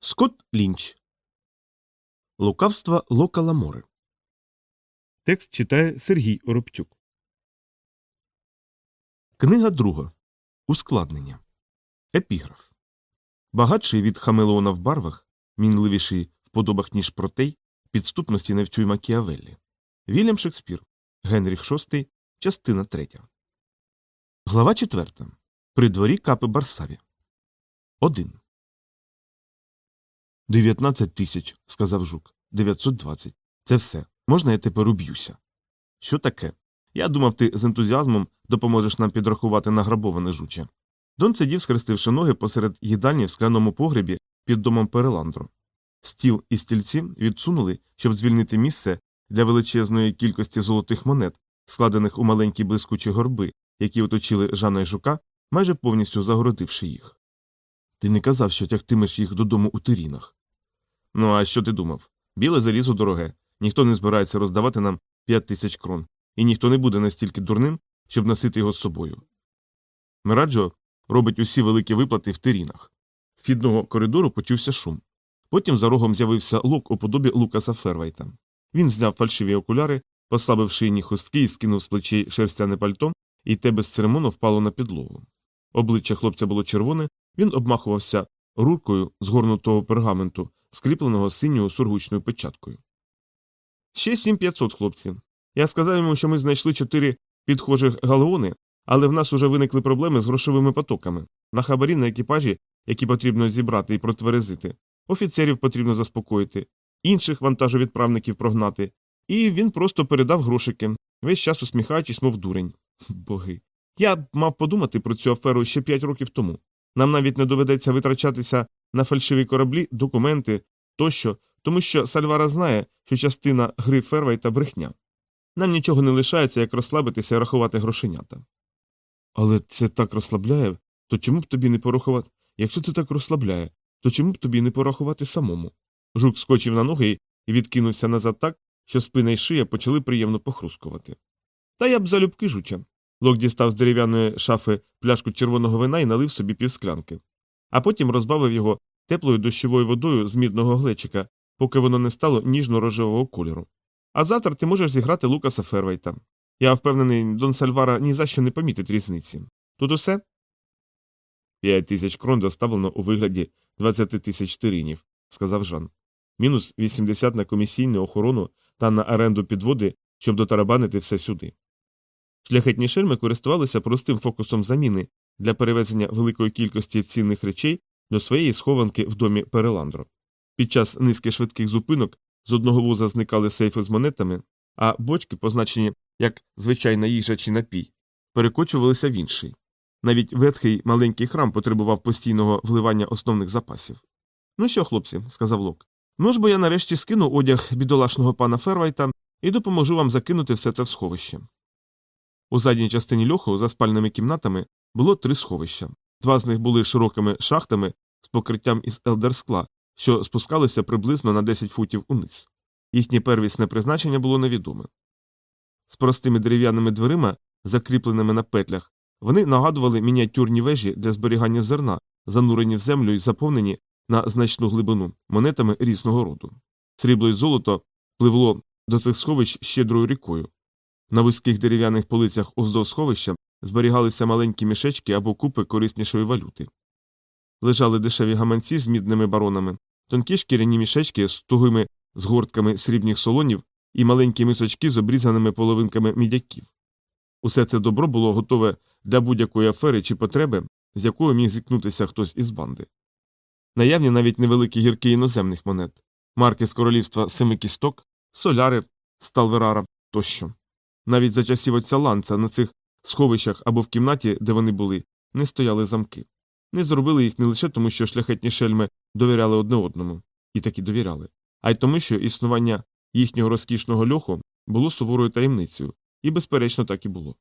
Скотт Лінч. Лукавство Лока Ламори. Текст читає Сергій Оробчук. Книга друга. Ускладнення. Епіграф. Багатший від Хамелеона в барвах, мінливіший в подобах, ніж протей, підступності невчуй Макіавеллі. Вільям Шекспір. Генріх VI. Частина 3. Глава 4. При дворі капи Барсаві. 1. Дев'ятнадцять тисяч, сказав жук. Дев'ятсот двадцять. Це все. Можна я тепер уб'юся? Що таке? Я думав, ти з ентузіазмом допоможеш нам підрахувати награбоване жуче. Дон сидів, схрестивши ноги посеред їдальні в скляному погребі під домом Переландру. Стіл і стільці відсунули, щоб звільнити місце для величезної кількості золотих монет, складених у маленькі блискучі горби, які оточили Жана й жука, майже повністю загородивши їх. Ти не казав, що тягтимеш їх додому у тирінах. Ну, а що ти думав? Біле залізо дороге, ніхто не збирається роздавати нам п'ять тисяч крон, і ніхто не буде настільки дурним, щоб носити його з собою. Мираджо робить усі великі виплати в тирінах. З фідного коридору почувся шум. Потім за рогом з'явився лук у подобі Лукаса Фервайта. Він зняв фальшиві окуляри, послабив шийні хустки і скинув з плечей шерстяне пальто, і те без церемону впало на підлогу. Обличчя хлопця було червоне, він обмахувався руркою згорнутого пергаменту, скріпленого синьою сургучною печаткою. Ще сім п'ятсот хлопців. Я сказав йому, що ми знайшли чотири підхожих галеони, але в нас уже виникли проблеми з грошовими потоками. На хабарі на екіпажі, які потрібно зібрати і протверезити, офіцерів потрібно заспокоїти, інших вантажовідправників прогнати, і він просто передав грошики, весь час усміхаючись, мов дурень. Боги. Я мав подумати про цю аферу ще п'ять років тому. Нам навіть не доведеться витрачатися на фальшиві кораблі, документи тощо, тому що Сальвара знає, що частина гри Фервайта брехня. Нам нічого не лишається, як розслабитися і рахувати грошенята. Але це так розслабляє, то чому б тобі не порахувати? Якщо це так розслабляє, то чому б тобі не порахувати самому? Жук скочив на ноги і відкинувся назад так, що спина й шия почали приємно похрускувати. Та я б залюбки жуча. Лок дістав з дерев'яної шафи пляшку червоного вина і налив собі півсклянки, а потім розбавив його теплою дощовою водою з мідного глечика, поки воно не стало ніжно рожевого кольору. А завтра ти можеш зіграти Лукаса Фервейта. Я впевнений, Дон Сальвара ні за що не помітить різниці. Тут усе? П'ять тисяч крон доставлено у вигляді двадцяти тисяч тиринів, сказав Жан. Мінус вісімдесят на комісійну охорону та на оренду підводи, щоб дотарабанити все сюди. Шляхетні шельми користувалися простим фокусом заміни для перевезення великої кількості цінних речей до своєї схованки в домі Переландро. Під час низки швидких зупинок з одного вуза зникали сейфи з монетами, а бочки, позначені як звичайна їжа чи напій, перекочувалися в інший. Навіть ветхий маленький храм потребував постійного вливання основних запасів. Ну що, хлопці, сказав Лок, ну ж бо я нарешті скину одяг бідолашного пана Фервайта і допоможу вам закинути все це в сховище. У задній частині льоху за спальними кімнатами було три сховища. Два з них були широкими шахтами з покриттям із елдерскла, що спускалися приблизно на 10 футів униз. Їхнє первісне призначення було невідоме. З простими дерев'яними дверима, закріпленими на петлях, вони нагадували мініатюрні вежі для зберігання зерна, занурені в землю і заповнені на значну глибину монетами різного роду. Срібло і золото пливло до цих сховищ щедрою рікою. На вузьких дерев'яних полицях уздовж сховища зберігалися маленькі мішечки або купи кориснішої валюти. Лежали дешеві гаманці з мідними баронами, тонкі шкіряні мішечки з тугими згортками срібних солонів і маленькі мисочки з обрізаними половинками мідяків. Усе це добро було готове для будь-якої афери чи потреби, з якою міг зіткнутися хтось із банди. Наявні навіть невеликі гірки іноземних монет, марки з королівства семи кісток, соляри, сталверара тощо. Навіть за часів отця ланца на цих сховищах або в кімнаті, де вони були, не стояли замки. Не зробили їх не лише тому, що шляхетні шельми довіряли одне одному, і таки довіряли, а й тому, що існування їхнього розкішного льоху було суворою таємницею, і, безперечно, так і було.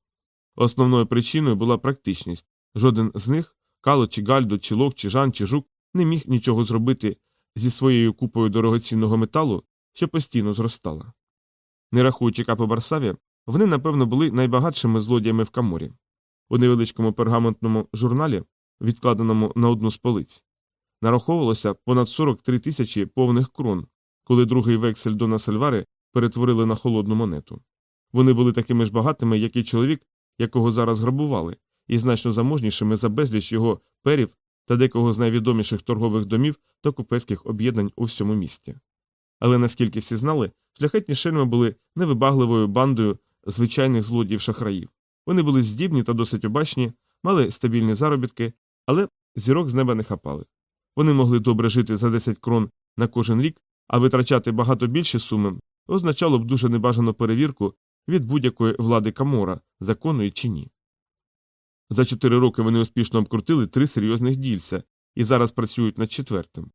Основною причиною була практичність жоден з них Кало, чи Гальдо, чи Лок, чи Жан, чи Жук не міг нічого зробити зі своєю купою дорогоцінного металу, що постійно зростала. Не рахуючи капи Барсаві, вони, напевно, були найбагатшими злодіями в каморі. У невеличкому пергаментному журналі, відкладеному на одну з полиць, нараховувалося понад 43 тисячі повних крон, коли другий вексель Дона Сальвари перетворили на холодну монету. Вони були такими ж багатими, як і чоловік, якого зараз грабували, і значно заможнішими за безліч його перів та декого з найвідоміших торгових домів та купецьких об'єднань у всьому місті. Але наскільки всі знали, шляхетні шельми були невибагливою бандою звичайних злодіїв шахраїв. Вони були здібні та досить обачні, мали стабільні заробітки, але зірок з неба не хапали. Вони могли добре жити за 10 крон на кожен рік, а витрачати багато більші суми означало б дуже небажану перевірку від будь-якої влади Камора, законної чи ні. За чотири роки вони успішно обкрутили три серйозних дільця і зараз працюють над четвертим.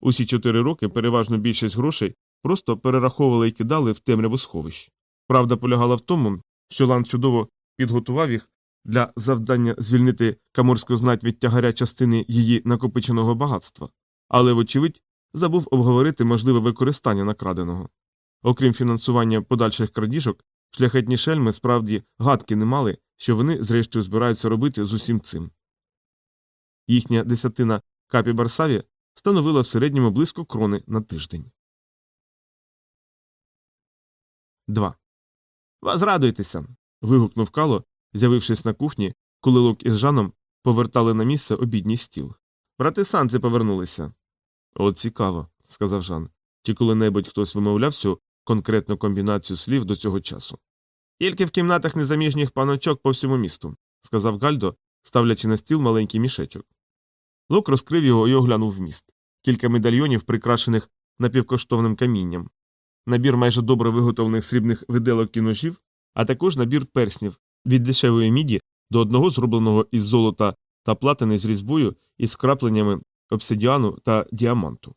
Усі чотири роки переважно більшість грошей просто перераховували і кидали в темряву сховищ. Правда полягала в тому, що Лан чудово підготував їх для завдання звільнити каморську знать від тягаря частини її накопиченого багатства, але, вочевидь, забув обговорити можливе використання накраденого. Окрім фінансування подальших крадіжок, шляхетні шельми справді гадки не мали, що вони, зрештою, збираються робити з усім цим. Їхня десятина капі Барсаві становила в середньому близько крони на тиждень. 2. Возрадуйтеся. вигукнув Кало, з'явившись на кухні, коли Лук із Жаном повертали на місце обідній стіл. Брати санці повернулися. От цікаво, сказав Жан. Чи коли-небудь хтось вимовляв цю конкретну комбінацію слів до цього часу. Тільки в кімнатах незаміжніх паночок по всьому місту, сказав Гальдо, ставлячи на стіл маленький мішечок. Лук розкрив його і оглянув вміст. Кілька медальйонів, прикрашених напівкоштовним камінням, набір майже добре виготовлених срібних виделок і ножів, а також набір перснів від дешевої міді до одного зробленого із золота та платини з різьбою із крапленнями обсидіану та діаманту.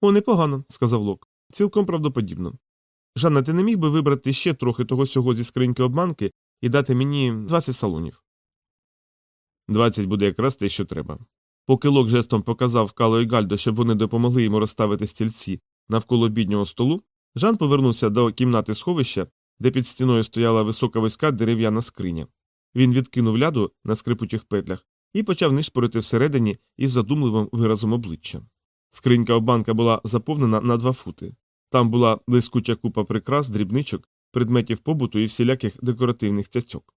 О, непогано, сказав Лок. Цілком правдоподібно. Жанна, ти не міг би вибрати ще трохи того сього зі скриньки обманки і дати мені 20 салонів. 20 буде якраз те, що треба. Поки Лок жестом показав Кало і Гальдо, щоб вони допомогли йому розставити стільці навколо біднього столу, Жан повернувся до кімнати сховища, де під стіною стояла висока виська дерев'яна скриня. Він відкинув ляду на скрипучих петлях і почав нишпорити всередині із задумливим виразом обличчя. Скринька обанка була заповнена на два фути. Там була блискуча купа прикрас, дрібничок, предметів побуту і всіляких декоративних цяцьок.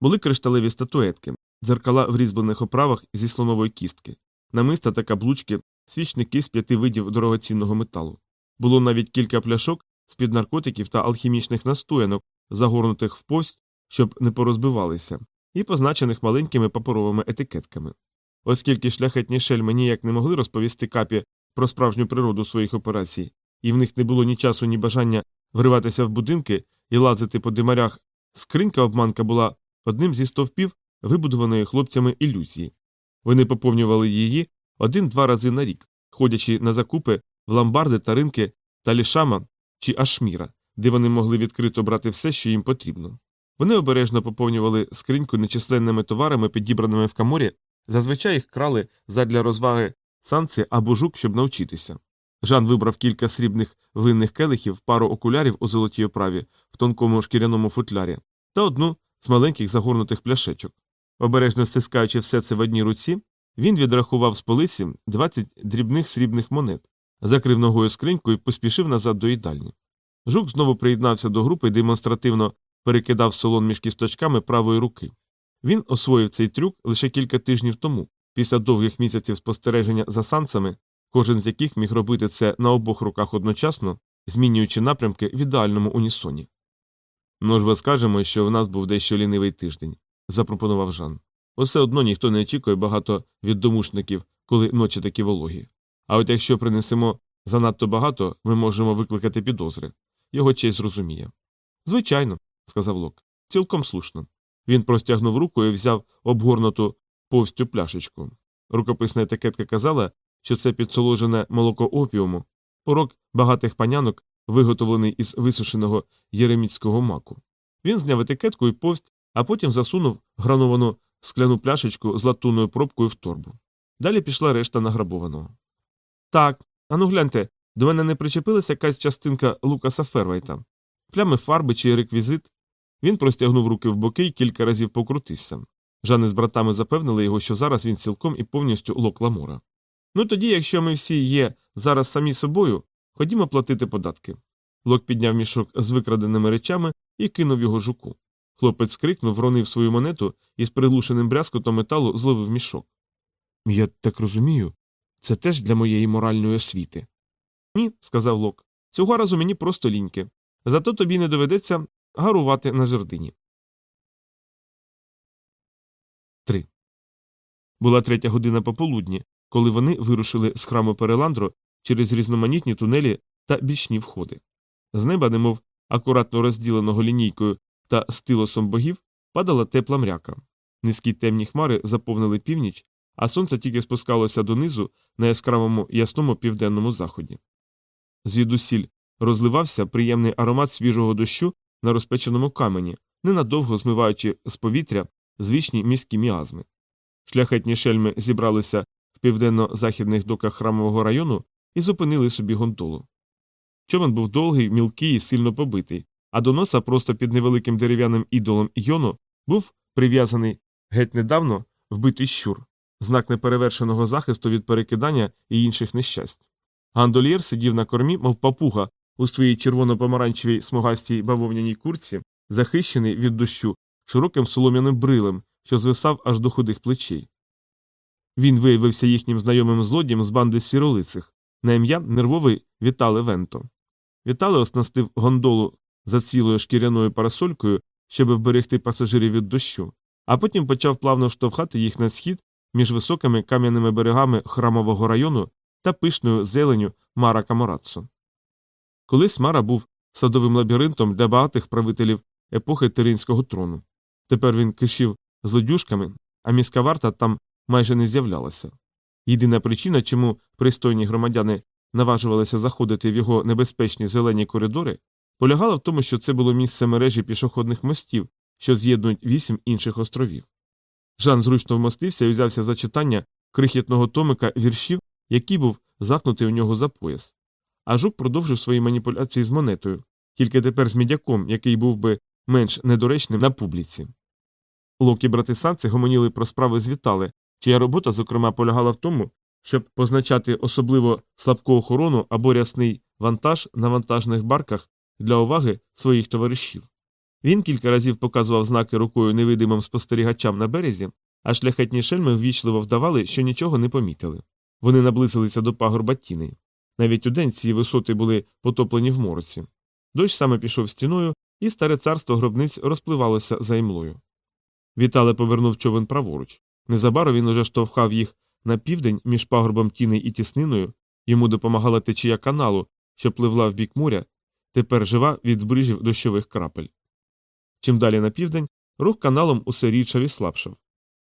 Були кришталеві статуетки, дзеркала в різьблених оправах зі слонової кістки, намиста та каблучки, свічники з п'яти видів дорогоцінного металу. Було навіть кілька пляшок з під наркотиків та алхімічних настоянок, загорнутих в повсть, щоб не порозбивалися, і позначених маленькими паперовими етикетками. Оскільки шляхетні шельми ніяк не могли розповісти капі про справжню природу своїх операцій, і в них не було ні часу, ні бажання вриватися в будинки і лазити по димарях, скринька обманка була одним зі стовпів, вибудованої хлопцями ілюзії. Вони поповнювали її один-два рази на рік, ходячи на закупи в ламбарди та ринки Талішама чи Ашміра, де вони могли відкрито брати все, що їм потрібно. Вони обережно поповнювали скриньку нечисленними товарами, підібраними в каморі, зазвичай їх крали задля розваги санці або жук, щоб навчитися. Жан вибрав кілька срібних винних келихів, пару окулярів у золотій оправі в тонкому шкіряному футлярі та одну з маленьких загорнутих пляшечок. Обережно стискаючи все це в одній руці, він відрахував з полиці 20 дрібних срібних монет, закрив ногою скриньку і поспішив назад до їдальні. Жук знову приєднався до групи і демонстративно перекидав солон між кісточками правої руки. Він освоїв цей трюк лише кілька тижнів тому, після довгих місяців спостереження за санцами, кожен з яких міг робити це на обох руках одночасно, змінюючи напрямки в ідеальному унісоні. Ну ж бо скажемо, що в нас був дещо лінивий тиждень, запропонував Жан. Усе одно ніхто не очікує багато від домушників, коли ночі такі вологі. А от якщо принесемо занадто багато, ми можемо викликати підозри. Його честь зрозуміє. Звичайно, сказав Лок. Цілком слушно. Він простягнув руку і взяв обгорнуту повстю пляшечку. Рукописна етикетка казала, що це підсоложене молоко опіуму, порок багатих панянок, виготовлений із висушеного єреміцького маку. Він зняв етикетку і повсть, а потім засунув грановану скляну пляшечку з латунною пробкою в торбу. Далі пішла решта награбованого. Так, ану гляньте, до мене не причепилася якась частинка Лукаса Фервайта, плями фарби чи реквізит. Він простягнув руки в боки і кілька разів покрутився. Жани з братами запевнили його, що зараз він цілком і повністю лок ламора. Ну тоді, якщо ми всі є зараз самі собою, ходімо платити податки. Лок підняв мішок з викраденими речами і кинув його жуку. Хлопець скрикнув, вронив свою монету і з приглушеним брязкотом металу зловив мішок. Я так розумію, це теж для моєї моральної освіти. Ні, сказав Лок. Цього разу мені просто ліньки. Зато тобі не доведеться гарувати на жердині. 3. Була третя година пополудні, коли вони вирушили з храму Переландро через різноманітні тунелі та бічні входи. З неба, немов акуратно розділеного лінійкою та стилосом богів, падала тепла мряка. Низькі темні хмари заповнили північ, а сонце тільки спускалося донизу на яскравому ясному південному заході. Звідусіль розливався приємний аромат свіжого дощу на розпеченому камені, ненадовго змиваючи з повітря звичні міські міазми. Шляхетні шельми зібралися в південно-західних доках храмового району і зупинили собі гондолу. Човен був довгий, мілкий і сильно побитий, а до носа просто під невеликим дерев'яним ідолом йону був прив'язаний геть недавно вбитий щур, знак неперевершеного захисту від перекидання і інших нещасть. Гандольєр сидів на кормі, мов папуга, у своїй червоно-помаранчевій смугастій бавовняній курці, захищений від дощу широким солом'яним брилем, що звисав аж до худих плечей. Він виявився їхнім знайомим злодієм з банди сіролицих, на ім'я нервовий Вітале Венто. Вітале оснастив гондолу зацвілою шкіряною парасолькою, щоб вберегти пасажирів від дощу, а потім почав плавно штовхати їх на схід між високими кам'яними берегами храмового району та пишною зеленю Мара Камораццо. Колись Мара був садовим лабіринтом для багатих правителів епохи Теринського трону. Тепер він кишів злодюжками, а міська варта там майже не з'являлася. Єдина причина, чому пристойні громадяни наважувалися заходити в його небезпечні зелені коридори, полягала в тому, що це було місце мережі пішохідних мостів, що з'єднують вісім інших островів. Жан зручно вмостився і взявся за читання крихітного томика віршів, який був закнутий у нього за пояс. А жук продовжив свої маніпуляції з монетою, тільки тепер з мідяком, який був би менш недоречним на публіці. Лок і брати Санці гомоніли про справи звітали, чия робота, зокрема, полягала в тому, щоб позначати особливо слабку охорону або рясний вантаж на вантажних барках для уваги своїх товаришів. Він кілька разів показував знаки рукою невидимим спостерігачам на березі, а шляхетні шельми ввічливо вдавали, що нічого не помітили. Вони наблизилися до пагорба тіни. Навіть удень ці висоти були потоплені в мороці. Дощ саме пішов стіною, і старе царство гробниць розпливалося за імлою. Вітале повернув човен праворуч. Незабаром він уже штовхав їх на південь між пагорбом тіни і тісниною, йому допомагала течія каналу, що пливла в бік моря, тепер жива від збрижів дощових крапель. Чим далі на південь, рух каналом усе рідшав і слабшав.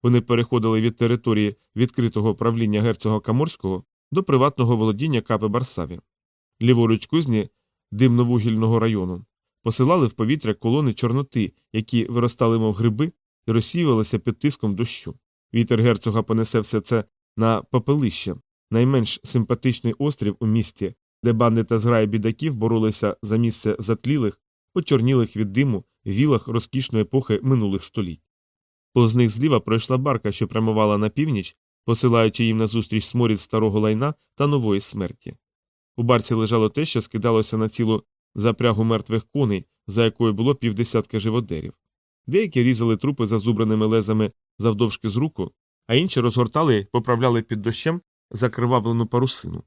Вони переходили від території відкритого правління герцога Каморського до приватного володіння Капи Барсаві. Ліворуч кузні димновугільного району посилали в повітря колони чорноти, які виростали, мов гриби, і розсіювалися під тиском дощу. Вітер герцога понесе все це на попелище, найменш симпатичний острів у місті, де банди та зграї бідаків боролися за місце затлілих, почорнілих від диму вілах розкішної епохи минулих століть. Повз них зліва пройшла барка, що прямувала на північ, посилаючи їм назустріч сморід старого лайна та нової смерті. У барці лежало те, що скидалося на цілу запрягу мертвих коней, за якою було півдесятка живодерів. Деякі різали трупи зазубраними лезами завдовжки з руку, а інші розгортали й поправляли під дощем закривавлену парусину.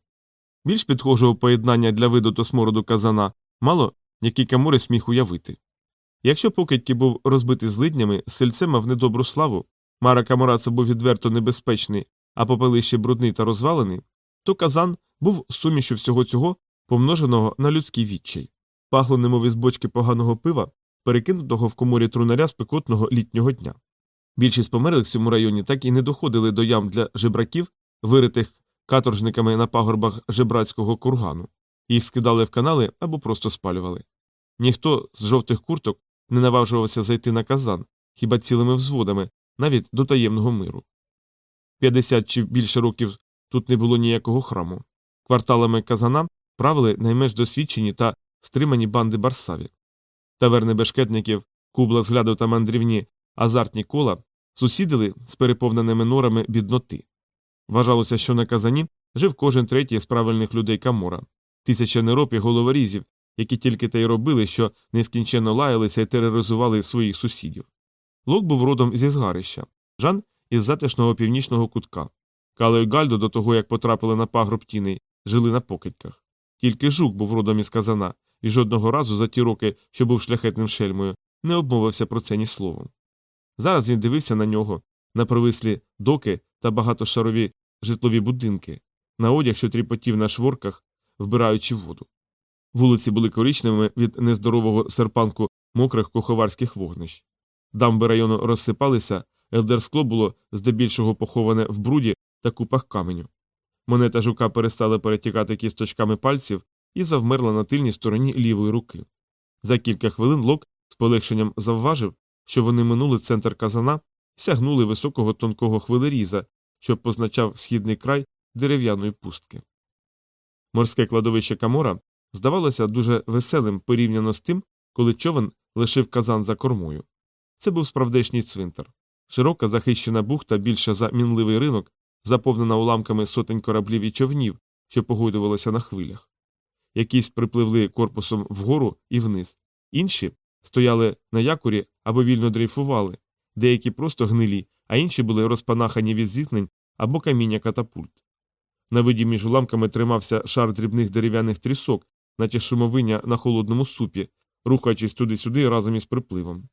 Більш підхожого поєднання для виду та смороду казана мало який Каморис міг уявити. Якщо покидьки був розбитий злиднями, сельце мав недобру славу, Мара Камораца був відверто небезпечний, а попелище брудний та розвалений, то казан був сумішю всього цього, помноженого на людський відчай, пахло немов із бочки поганого пива, перекинутого в коморі трунаря спекотного літнього дня. Більшість померлих в цьому районі так і не доходили до ям для жебраків, виритих каторжниками на пагорбах жебрацького кургану, їх скидали в канали або просто спалювали. Ніхто з жовтих курток не наважувався зайти на казан, хіба цілими взводами, навіть до таємного миру. П'ятдесят чи більше років тут не було ніякого храму. Кварталами казана правили найменш досвідчені та стримані банди барсаві. Таверни бешкетників, кубла згляду та мандрівні азартні кола сусідили з переповненими норами бідноти. Вважалося, що на казані жив кожен третій з правильних людей Камора, тисяча нероп і головорізів, які тільки те й робили, що нескінченно лаялися і тероризували своїх сусідів. Лок був родом зі згарища, Жан із затишного північного кутка. Кало і Гальдо до того, як потрапили на пагроб тіни, жили на покидьках. Тільки жук був родом із казана, і жодного разу за ті роки, що був шляхетним шельмою, не обмовився про це ні словом. Зараз він дивився на нього, на провислі доки та багатошарові житлові будинки, на одяг, що тріпотів на шворках, вбираючи воду. Вулиці були коричневими від нездорового серпанку мокрих куховарських вогнищ. Дамби району розсипалися, елдерскло було здебільшого поховане в бруді та купах каменю. Монета жука перестала перетікати кісточками пальців і завмерла на тильній стороні лівої руки. За кілька хвилин Лок з полегшенням завважив, що вони минули центр казана, сягнули високого тонкого хвилеріза, що позначав східний край дерев'яної пустки. Морське кладовище Камора здавалося дуже веселим порівняно з тим, коли човен лишив казан за кормою. Це був справдешній цвинтар. Широка захищена бухта більша за мінливий ринок, заповнена уламками сотень кораблів і човнів, що погойдувалися на хвилях. Якісь припливли корпусом вгору і вниз, інші стояли на якорі або вільно дрейфували, деякі просто гнилі, а інші були розпанахані від зіткнень або каміння катапульт. На виді між уламками тримався шар дрібних дерев'яних трісок, наче шумовиня на холодному супі, рухаючись туди-сюди разом із припливом.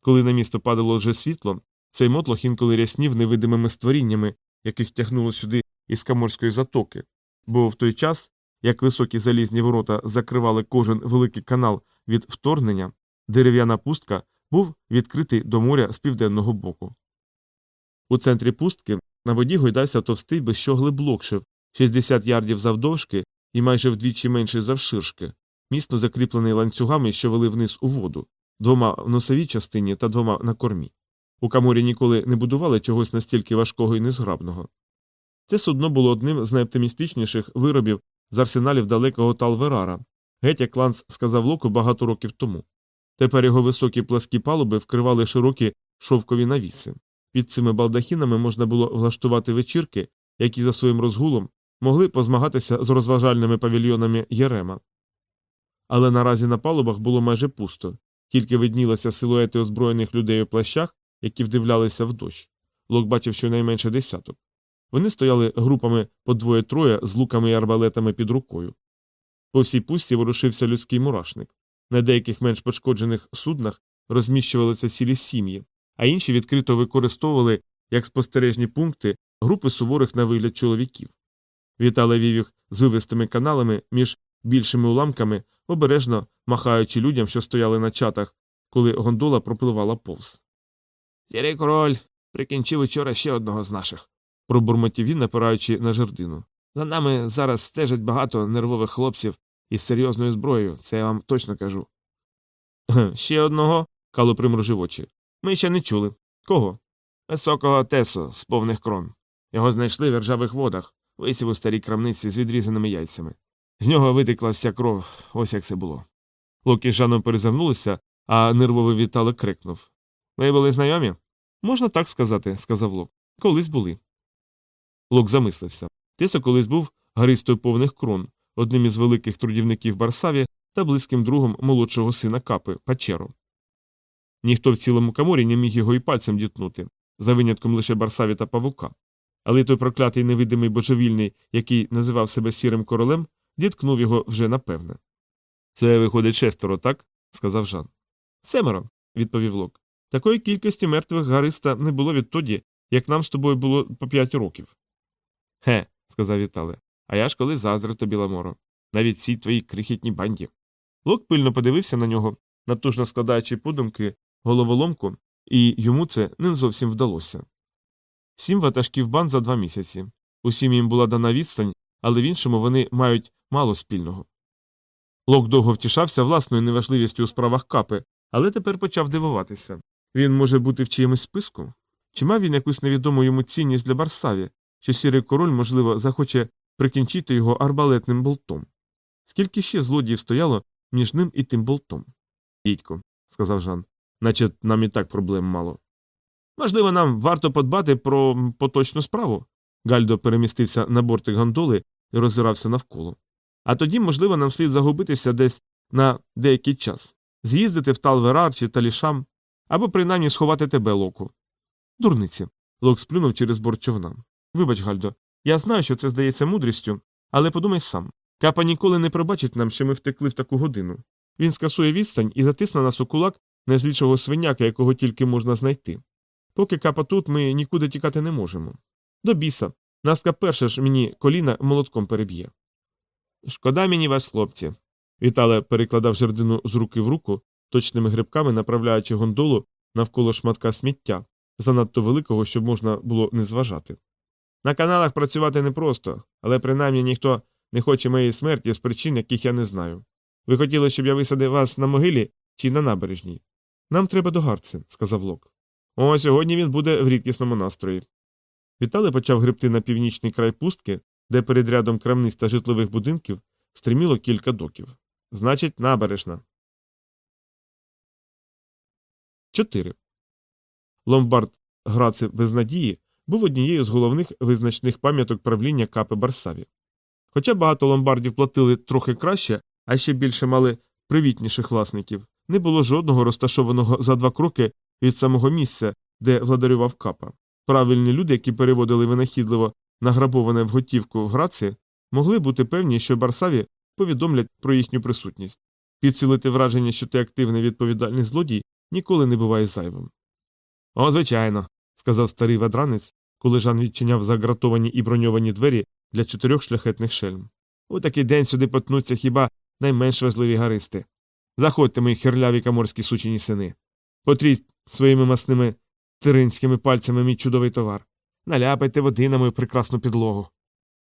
Коли на місто падало вже світло, цей мотлох інколи ряснів невидимими створіннями, яких тягнуло сюди із Каморської затоки, бо в той час, як високі залізні ворота закривали кожен великий канал від вторгнення, дерев'яна пустка був відкритий до моря з південного боку. У центрі пустки на воді гойдався товстий безщоглий блокшив, 60 ярдів завдовжки і майже вдвічі менший завширшки, міцно закріплений ланцюгами, що вели вниз у воду, двома в носовій частині та двома на кормі. У каморі ніколи не будували чогось настільки важкого і незграбного. Це судно було одним з найоптимістичніших виробів з арсеналів далекого Талверара, геть як Ланс сказав Локу багато років тому. Тепер його високі пласкі палуби вкривали широкі шовкові навіси. Під цими балдахінами можна було влаштувати вечірки, які за своїм розгулом могли позмагатися з розважальними павільйонами Єрема. Але наразі на палубах було майже пусто, тільки виднілися силуети озброєних людей у плащах, які вдивлялися в дощ. Лок бачив щонайменше десяток. Вони стояли групами по двоє-троє з луками і арбалетами під рукою. По всій пусті ворушився людський мурашник. На деяких менш пошкоджених суднах розміщувалися цілі сім'ї, а інші відкрито використовували як спостережні пункти групи суворих на вигляд чоловіків. Вітали вів їх з вивистими каналами між більшими уламками, обережно махаючи людям, що стояли на чатах, коли гондола пропливала повз. Сірий король прикінчив учора ще одного з наших, пробурмотів він, напираючи на жердину. За нами зараз стежать багато нервових хлопців із серйозною зброєю, це я вам точно кажу. Ще одного, Кало примружив очі. Ми ще не чули. Кого? Високого тесо з повних крон. Його знайшли в ржавих водах, висів у старій крамниці з відрізаними яйцями. З нього витекла вся кров, ось як це було. Локі з Жаном перезирнулися, а нервовий Віталик крикнув Ви були знайомі? Можна так сказати, сказав Лок. Колись були. Лок замислився. Тесо колись був гаристою повних крон, одним із великих трудівників Барсаві та близьким другом молодшого сина капи Пачеро. Ніхто в цілому каморі не міг його і пальцем дітнути, за винятком лише Барсаві та павука. Але той проклятий невидимий божевільний, який називав себе сірим королем, діткнув його вже напевне. Це виходить шестеро, так? сказав Жан. Семеро, відповів Лок. Такої кількості мертвих гариста не було відтоді, як нам з тобою було по п'ять років. Ге, сказав Вітале. А я ж коли заздрив тобі Ламоро. Навіть цій твоїй крихітній банді. Лок пильно подивився на нього, натужно складаючи подумки головоломку, і йому це не зовсім вдалося. Сім ватажків банд за два місяці. Усім їм була дана відстань, але в іншому вони мають мало спільного. Лок довго втішався власною неважливістю у справах капи, але тепер почав дивуватися. Він може бути в чиємусь списку? Чи мав він якусь невідому йому цінність для Барсаві, що сірий король, можливо, захоче прикінчити його арбалетним болтом? Скільки ще злодіїв стояло між ним і тим болтом? Дідько, сказав Жан, наче нам і так проблем мало. Можливо, нам варто подбати про поточну справу, Гальдо перемістився на бортик гондоли і роззирався навколо. А тоді, можливо, нам слід загубитися десь на деякий час, з'їздити в Талверар чи Талішам, або принаймні сховати тебе, Локу. Дурниці. Лок сплюнув через борт човна. Вибач, Гальдо, я знаю, що це здається мудрістю, але подумай сам. Капа ніколи не пробачить нам, що ми втекли в таку годину. Він скасує відстань і затисне нас у кулак найзлішого свиняка, якого тільки можна знайти. Поки капа тут, ми нікуди тікати не можемо. До біса. Настка перша ж мені коліна молотком переб'є. Шкода мені вас, хлопці. Вітале перекладав жердину з руки в руку, точними грибками направляючи гондолу навколо шматка сміття, занадто великого, щоб можна було не зважати. На каналах працювати непросто, але принаймні ніхто не хоче моєї смерті з причин, яких я не знаю. Ви хотіли, щоб я висадив вас на могилі чи на набережній? Нам треба до Гарци, сказав Лок. О, сьогодні він буде в рідкісному настрої. Віталий почав гребти на північний край пустки, де перед рядом крамниць та житлових будинків стриміло кілька доків. Значить, набережна. 4. Ломбард Граци без надії був однією з головних визначних пам'яток правління Капи Барсаві. Хоча багато ломбардів платили трохи краще, а ще більше мали привітніших власників, не було жодного розташованого за два кроки від самого місця, де владарював капа. Правильні люди, які переводили винахідливо награбоване в готівку в Граці, могли бути певні, що Барсаві повідомлять про їхню присутність. Підсилити враження, що ти активний відповідальний злодій, ніколи не буває зайвим. О, звичайно, сказав старий вадранець, коли Жан відчиняв загратовані і броньовані двері для чотирьох шляхетних шельм. У такий день сюди потнуться хіба найменш важливі гаристи. Заходьте, мої херляві каморські сучені сини. Потріть своїми масними тиринськими пальцями мій чудовий товар. Наляпайте води на мою прекрасну підлогу.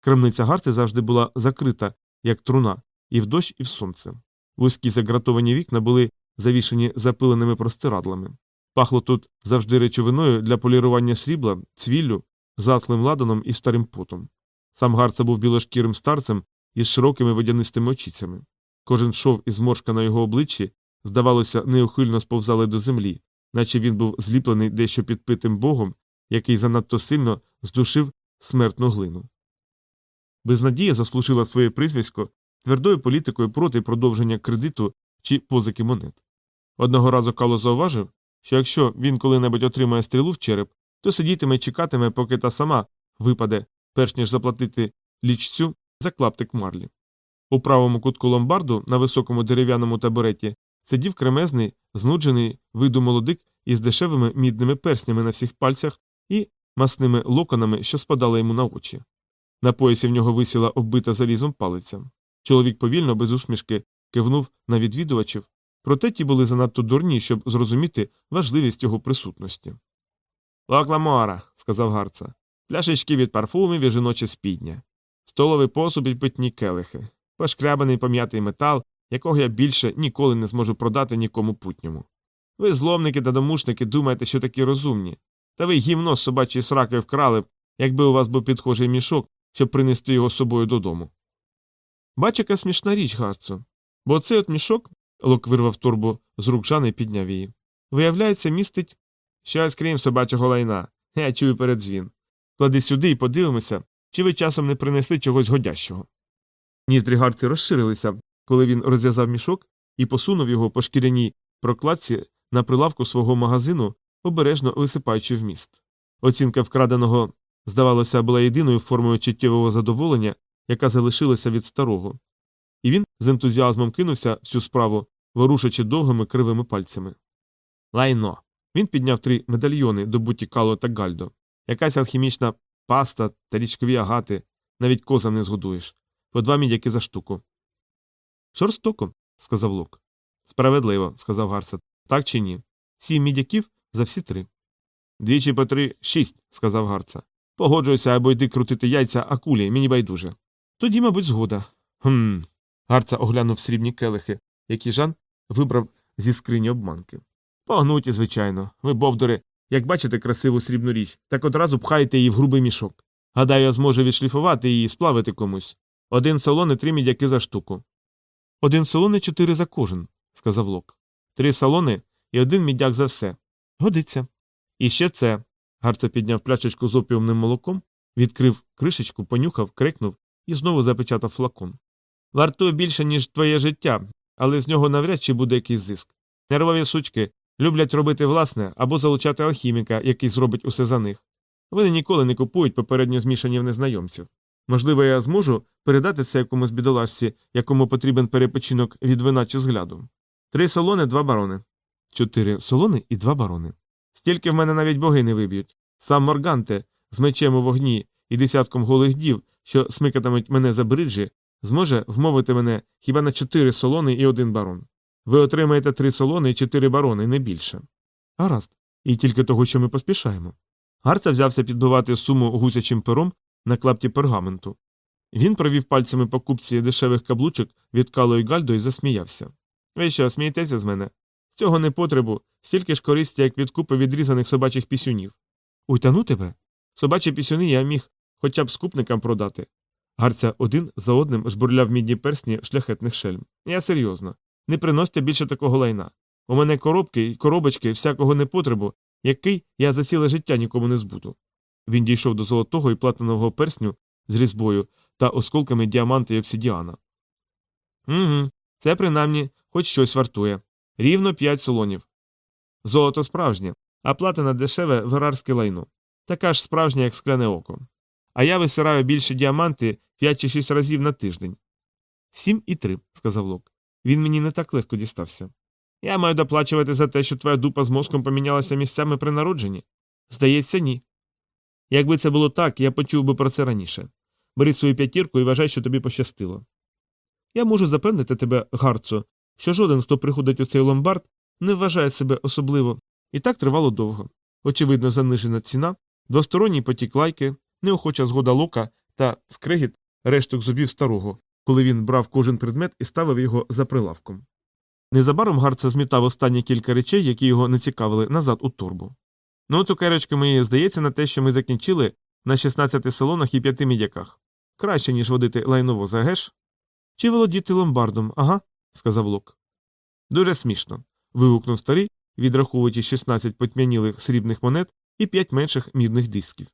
Крамниця гарти завжди була закрита, як труна, і в дощ, і в сонце. Вузькі загратовані вікна були завішені запиленими простирадлами. Пахло тут завжди речовиною для полірування срібла, цвіллю, затхлим ладаном і старим потом. Сам гарца був білошкірим старцем із широкими водянистими очицями. Кожен шов і зморшка на його обличчі, здавалося, неухильно сповзали до землі, наче він був зліплений дещо підпитим богом, який занадто сильно здушив смертну глину. Безнадія заслужила своє прізвисько твердою політикою проти продовження кредиту чи позики монет. Одного разу Кало зауважив, що якщо він коли-небудь отримає стрілу в череп, то сидітиме і чекатиме, поки та сама випаде, перш ніж заплатити лічцю за клаптик марлі. У правому кутку ломбарду на високому дерев'яному табуреті сидів кремезний, знуджений виду молодик із дешевими мідними перснями на всіх пальцях і масними локонами, що спадали йому на очі. На поясі в нього висіла оббита залізом палиця. Чоловік повільно, без усмішки, кивнув на відвідувачів, проте ті були занадто дурні, щоб зрозуміти важливість його присутності. Локламора, сказав гарца, пляшечки від парфумів і жіноче спідня, столовий посуд і питні келихи, пошкрябаний пом'ятий метал, якого я більше ніколи не зможу продати нікому путньому. Ви, зловники та домушники, думаєте, що такі розумні, та ви гімно з собачої сраки вкрали б, якби у вас був підхожий мішок, щоб принести його з собою додому. Бач, яка смішна річ, Гарцо. Бо цей от мішок, Лок вирвав торбу з рук Жани і підняв її. Виявляється, містить щось крім собачого лайна. Я чую передзвін. Клади сюди і подивимося, чи ви часом не принесли чогось годящого. Ніздрі гарці розширилися, коли він розв'язав мішок і посунув його по шкіряній прокладці на прилавку свого магазину, обережно висипаючи вміст. Оцінка вкраденого, здавалося, була єдиною формою чуттєвого задоволення, яка залишилася від старого, і він з ентузіазмом кинувся в цю справу, ворушачи довгими кривими пальцями. Лайно. Він підняв три медальйони, добуті Кало та Гальдо, якась алхімічна паста та річкові агати, навіть козам не згодуєш, по два мідяки за штуку. Жорстоко, сказав Лук. Справедливо, сказав Гарсет. Так чи ні? Сім мідяків за всі три. Двічі по три шість, сказав Гарца. Погоджуюся або йди крутити яйця акулі, мені байдуже. Тоді, мабуть, згода. Хм. Гарца оглянув срібні келихи, які Жан вибрав зі скрині обманки. Погнуті, звичайно. Ви, бовдори, як бачите красиву срібну річ, так одразу пхаєте її в грубий мішок. Гадаю, я зможу відшліфувати її і сплавити комусь. Один салон і три мідяки за штуку. Один салон і чотири за кожен, сказав Лок. Три салони і один мідяк за все. Годиться. І ще це. Гарце підняв пляшечку з опіумним молоком, Відкрив кришечку, понюхав, крикнув і знову запечатав флакон. Вартує більше, ніж твоє життя, але з нього навряд чи буде якийсь зиск. Нервові сучки люблять робити власне або залучати алхіміка, який зробить усе за них. Вони ніколи не купують попередньо змішані в незнайомців. Можливо, я зможу передати це якомусь бідолашці, якому потрібен перепочинок від вина чи згляду. Три солони, два барони. Чотири солони і два барони. Стільки в мене навіть боги не виб'ють. Сам Морганте з мечем у вогні і десятком голих дів, що смикатимуть мене за бриджі, зможе вмовити мене хіба на чотири солони і один барон. Ви отримаєте три солони і чотири барони, не більше. Гаразд. І тільки того, що ми поспішаємо. Гарца взявся підбивати суму гусячим пером на клапті пергаменту. Він провів пальцями по купці дешевих каблучок від Кало і Гальдо і засміявся. Ви що, смієтеся з мене? З цього не потребу, стільки ж користі, як від купи відрізаних собачих пісюнів. Уйтану тебе? Собачі пісюни я міг хоча б скупникам продати. Гарця один за одним жбурляв мідні персні шляхетних шельм. Я серйозно. Не приносьте більше такого лайна. У мене коробки і коробочки всякого непотребу, який я за ціле життя нікому не збуду. Він дійшов до золотого і платинового персню з різьбою та осколками діаманта і обсидіана. Угу, це принаймні хоч щось вартує. Рівно п'ять солонів. Золото справжнє, а платина дешеве верарське лайно. Така ж справжня, як скляне око. А я висираю більше діаманти п'ять чи шість разів на тиждень. Сім і три, сказав Лок. Він мені не так легко дістався. Я маю доплачувати за те, що твоя дупа з мозком помінялася місцями при народженні? Здається, ні. Якби це було так, я почув би про це раніше. Бери свою п'ятірку і вважай, що тобі пощастило. Я можу запевнити тебе, Гарцо, що жоден, хто приходить у цей ломбард, не вважає себе особливо, і так тривало довго. Очевидно, занижена ціна, двосторонній потік лайки, неохоча згода лока та скрегіт решток зубів старого, коли він брав кожен предмет і ставив його за прилавком. Незабаром Гарца змітав останні кілька речей, які його не цікавили, назад у торбу. Ну, цукерочки мої, здається на те, що ми закінчили на 16 салонах і п'яти мідяках. Краще, ніж водити лайновоза, геш? Чи володіти ломбардом, ага, сказав Лок. Дуже смішно. вигукнув старий, відраховуючи 16 потьмянілих срібних монет і 5 менших мідних дисків.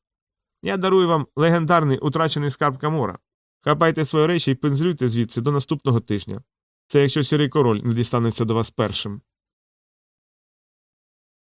Я дарую вам легендарний утрачений скарб Камора. Хапайте свої речі і пензлюйте звідси до наступного тижня. Це якщо сірий король не дістанеться до вас першим.